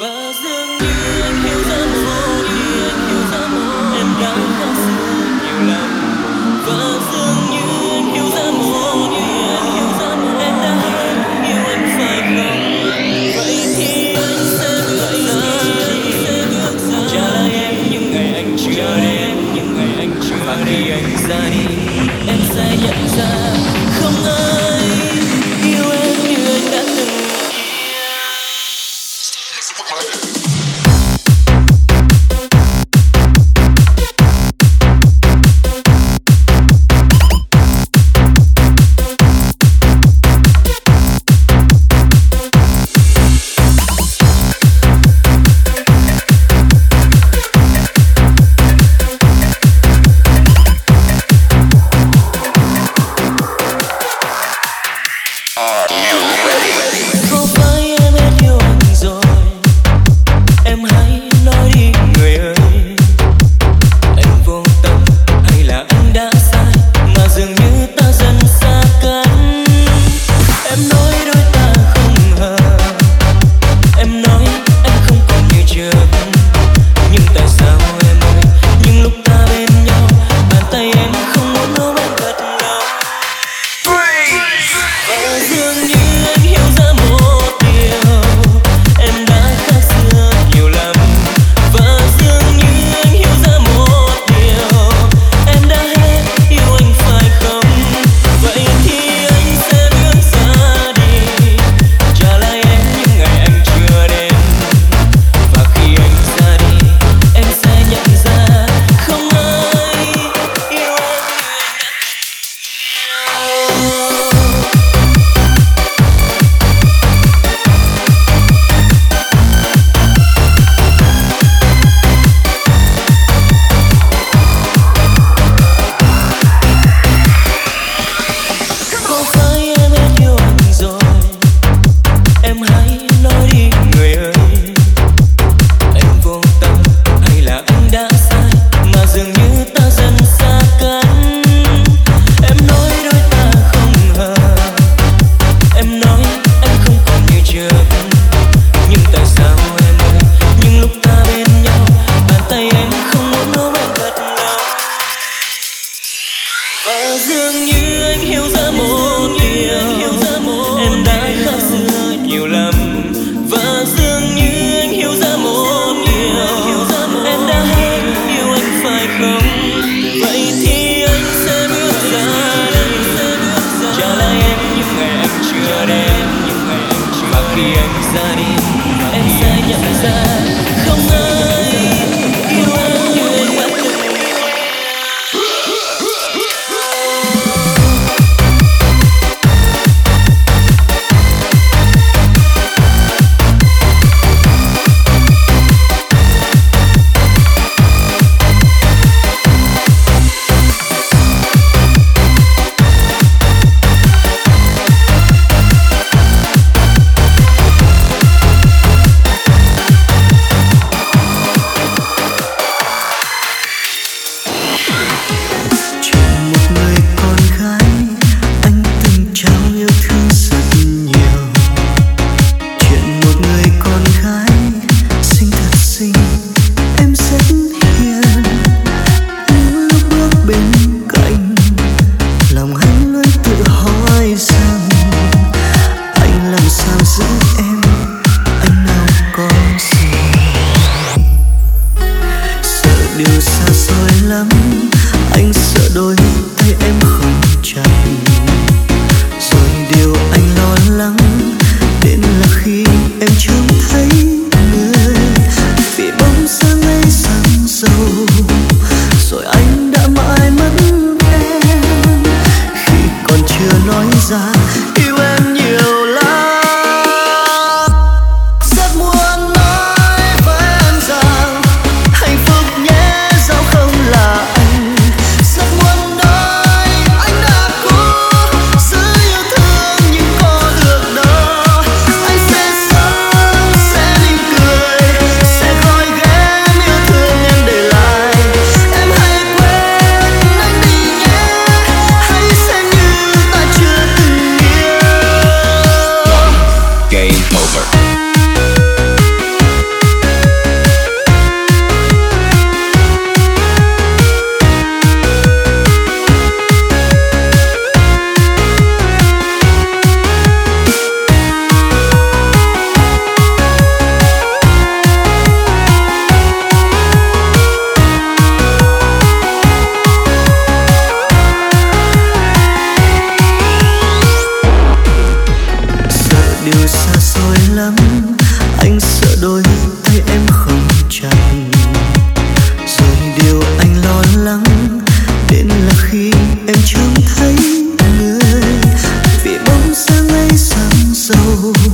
và dường như anh hiểu ra mối anh hiểu ra mối em đang Em soul.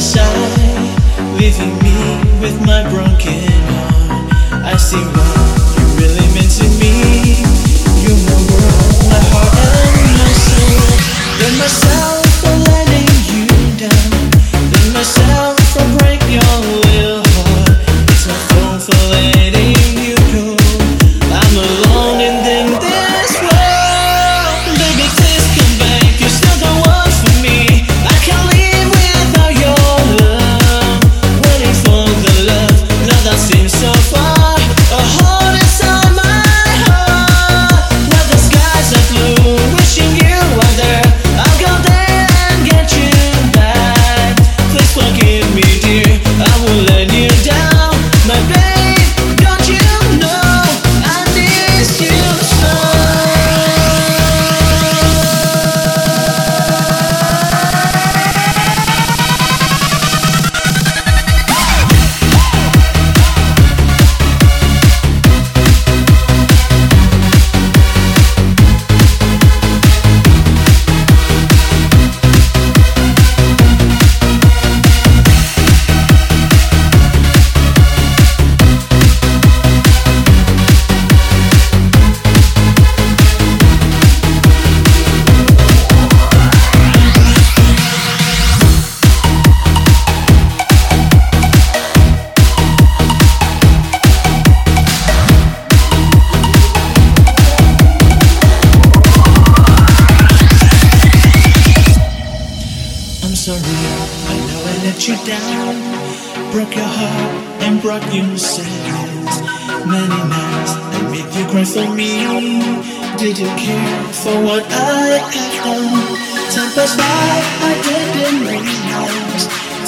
side, leaving me with my broken heart. I see what you really meant to me. You my world, my heart and my soul. Then myself for letting you down. Then myself for breaking your little heart. It's.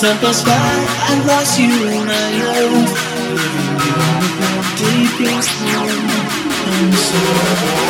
tempest high, I lost you in my own. Deep inside, I'm sorry.